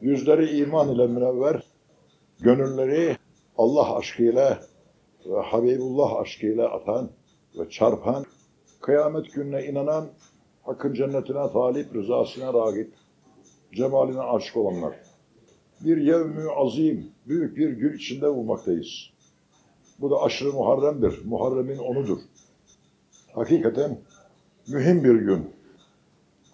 Yüzleri iman ile münevver, gönülleri Allah aşkıyla ve Habibullah aşkıyla atan ve çarpan, kıyamet gününe inanan, Hakk'ın cennetine talip, rızasına ragip, cemaline aşık olanlar. Bir yevmü azim, büyük bir gün içinde bulmaktayız. Bu da aşırı Muharrem'dir. Muharrem'in onudur. Hakikaten mühim bir gün.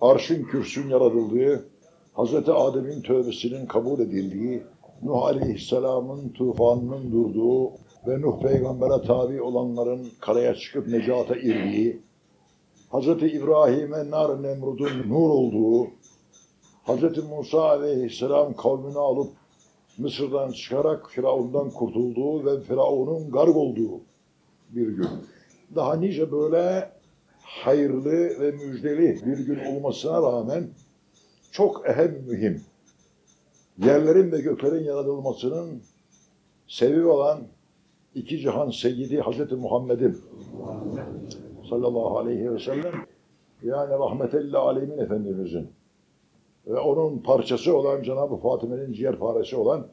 Arşın kürsün yaratıldığı, Hz. Adem'in tövbesinin kabul edildiği, Nuh Aleyhisselam'ın tufanının durduğu ve Nuh peygambere tabi olanların karaya çıkıp necata irdiği, Hz. İbrahim'e nar Nemrud'un nur olduğu, Hz. Musa Aleyhisselam kavmini alıp Mısır'dan çıkarak Firavun'dan kurtulduğu ve Firavun'un garg olduğu bir gün. Daha nice böyle hayırlı ve müjdeli bir gün olmasına rağmen çok ehem mühim. Yerlerin ve göklerin yaratılmasının sebebi olan iki cihan seyyidi Hazreti Muhammed'in sallallahu aleyhi ve sellem yani rahmetelli alemin Efendimizin ve onun parçası olan Cenab-ı Fatime'nin ciğer faresi olan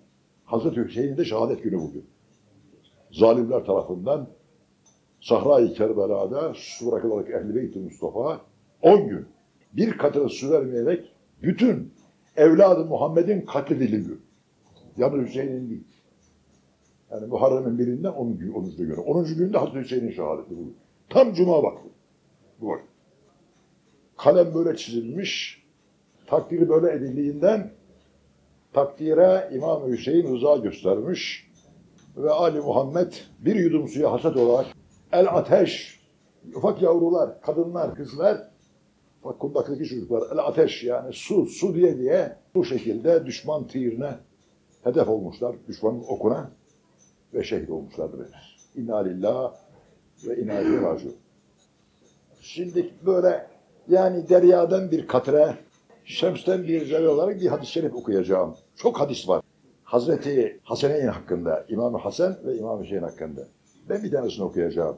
Hazreti Hüseyin'in de şehadet günü bugün. Zalimler tarafından Sahra-i Kerbela'da bırakılarak Ehl-i Beyt-i Mustafa 10 gün bir katına su vermeyerek bütün evladı Muhammed'in katledildiği Yani Hüseyin'in değil. Yani Muharrem'in birinden 10. 10. günü. 10. günde Hazreti Hüseyin'in şehadeti bu. Tam cuma vakti. Bu vakit. Kalem böyle çizilmiş. Takdiri böyle edildiğinden takdire İmam Hüseyin rıza göstermiş. Ve Ali Muhammed bir yudum suya hasat olarak el ateş, ufak yavrular, kadınlar, kızlar, bak kundaktaki çocuklar, el ateş yani su, su diye diye bu şekilde düşman tirine hedef olmuşlar, düşmanın okuna ve şehit olmuşlardır. İnna lillah ve inna ileyhi. Şimdi böyle yani deryadan bir katre, şemsten bir zerre olarak bir hadis-i şerif okuyacağım. Çok hadis var. Hazreti Haseneyn hakkında, İmam Hasan ve İmam Hüseyin hakkında. Ben bir tanesini okuyacağım.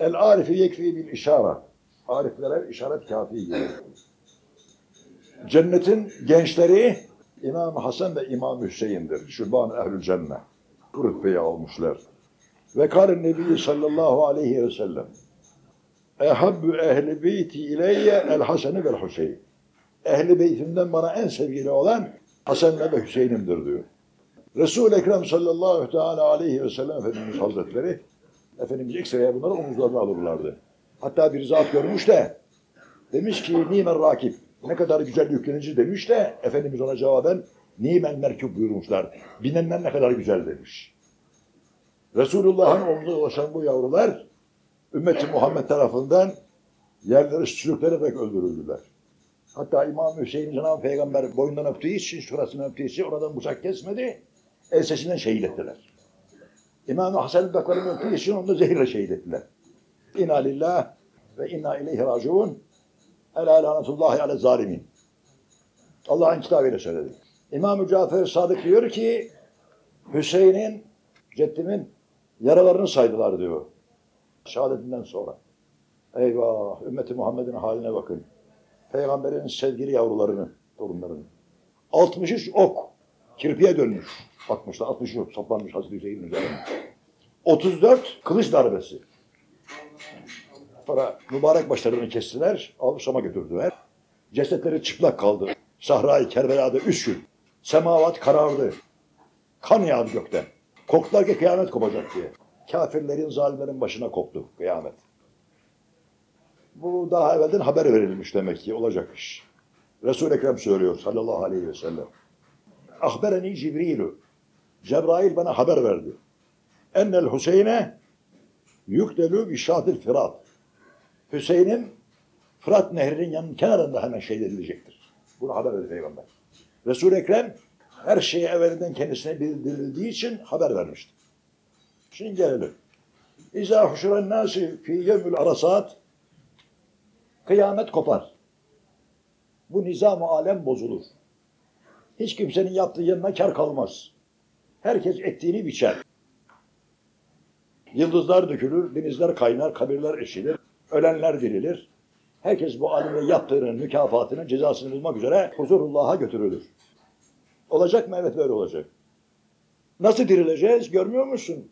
El arifi yekfi bil işara. Ariflere işaret kafi gelir. Cennetin gençleri İmam Hasan ve İmam Hüseyin'dir. Şuban ehlül cennet. Bu rütbeyi almışlar. Ve kârin Nebi sallallahu aleyhi ve sellem. Ehabbü ehli beyti ileyye el Hasan'ı vel Hüseyin. Ehli beytimden bana en sevgili olan Hasan ve Hüseyin'imdir diyor. Resul-i Ekrem sallallahu teala aleyhi ve sellem Efendimiz Hazretleri Efendimiz ilk sıraya bunları omuzlarına alırlardı. Hatta bir zat görmüş de demiş ki nimen rakip ne kadar güzel yüklenici demiş de Efendimiz ona cevaben nimen merkub buyurmuşlar. Binenler ne kadar güzel demiş. Resulullah'ın omzuna ulaşan bu yavrular ümmeti Muhammed tarafından yerleri sürüklenerek öldürüldüler. Hatta İmam Hüseyin Cenab-ı Peygamber boyundan öptüğü için, şurasını öptüğü için oradan bıçak kesmedi. Ensesinden şehit ettiler. İmam Hasan dudaklarını öptüğü için onu da zehirle şehit ettiler. İnna lillah ve inna ileyhi raciun. Ela lanetullahi ale zalimin. Allah'ın kitabıyla söyledi. İmam-ı Cafer Sadık diyor ki Hüseyin'in, ceddimin yaralarını saydılar diyor. Şehadetinden sonra. Eyvah! Ümmeti Muhammed'in haline bakın. Peygamberin sevgili yavrularını, torunlarını. 63 ok kirpiye dönmüş. Bakmışlar 63 ok saplanmış Hazreti Hüseyin'in üzerine. 34 kılıç darbesi. Sonra mübarek başlarını kestiler, alıp Şam'a götürdüler. Cesetleri çıplak kaldı. Sahra-i Kerbela'da üç gün. Semavat karardı. Kan yağdı gökten. Korktular ki kıyamet kopacak diye. Kafirlerin, zalimlerin başına koptu kıyamet. Bu daha evvelden haber verilmiş demek ki olacak iş. Resul-i Ekrem söylüyor sallallahu aleyhi ve sellem. Ahbereni Cibrilu. Cebrail bana haber verdi. Ennel Hüseyin'e yükdelü bişatil firat. Hüseyin'in Fırat Nehri'nin yanının kenarında hemen şehit edilecektir. Bunu haber verdi Peygamber. Resul-i Ekrem her şeyi evvelinden kendisine bildirildiği için haber vermişti. Şimdi gelelim. İzâ huşuren nâsi fî yevmül arasat Kıyamet kopar. Bu nizam-ı alem bozulur. Hiç kimsenin yaptığı yanına kar kalmaz. Herkes ettiğini biçer. Yıldızlar dökülür, denizler kaynar, kabirler eşilir, ölenler dirilir. Herkes bu alemde yaptığının mükafatını, cezasını bulmak üzere huzurullah'a götürülür. Olacak mı? Evet böyle olacak. Nasıl dirileceğiz? Görmüyor musun?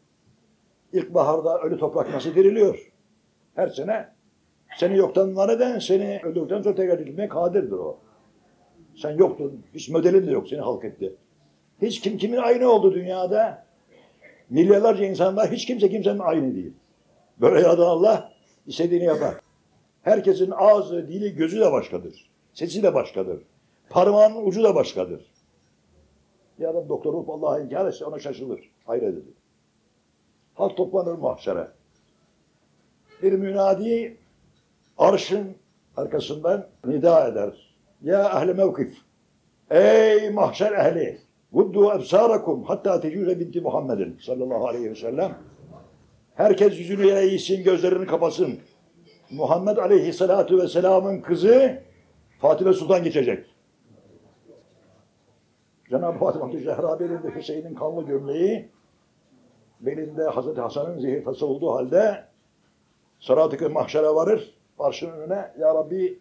İlkbaharda ölü toprak nasıl diriliyor? Her sene seni yoktan var eden seni öldükten sonra tekrar dirilmeye kadirdir o. Sen yoktun. Hiç modelin de yok. Seni halk etti. Hiç kim kimin aynı oldu dünyada? Milyarlarca insan var. Hiç kimse kimsenin aynı değil. Böyle yaradan Allah istediğini yapar. Herkesin ağzı, dili, gözü de başkadır. Sesi de başkadır. Parmağının ucu da başkadır. Bir adam doktor olup Allah'a inkar etse ona şaşılır. Hayret edilir. Halk toplanır mahşere. Bir münadi arşın arkasından nida eder. Ya ehli mevkif. Ey mahşer ehli. Vuddu ebsarakum hatta tecüze binti Muhammedin sallallahu aleyhi ve sellem. Herkes yüzünü yere eğsin, gözlerini kapasın. Muhammed aleyhissalatu vesselamın kızı Fatime Sultan geçecek. Cenab-ı Fatıma Zehra belinde Hüseyin'in kanlı gömleği, belinde Hazreti Hasan'ın zehirtası olduğu halde Sırat-ı mahşere varır. Arşın önüne Ya Rabbi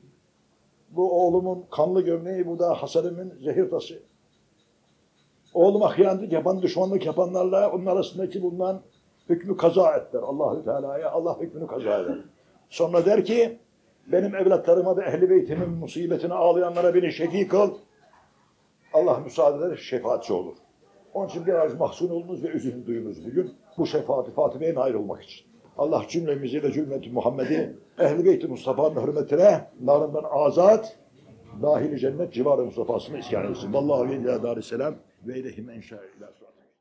bu oğlumun kanlı gömleği, bu da Hasan'ımın zehir tası. Oğluma hıyanlık yapan, düşmanlık yapanlarla onun arasındaki bulunan hükmü kaza et der. Allahü Teala'ya Allah hükmünü kaza eder. Sonra der ki benim evlatlarıma ve ehli beytimin musibetine ağlayanlara beni şefii kıl. Allah müsaade eder, şefaatçi olur. Onun için biraz mahzun olunuz ve üzüntü duyunuz bugün. Bu şefaati Fatime'ye nail olmak için. Allah cümlemizi ve cümleti Muhammed'i Ehl-i Beyt-i Mustafa'nın hürmetine narından azat, dahil cennet civarı Mustafa'sını iskan etsin. Vallahu ve ila darisselam ve ilehim enşâ ila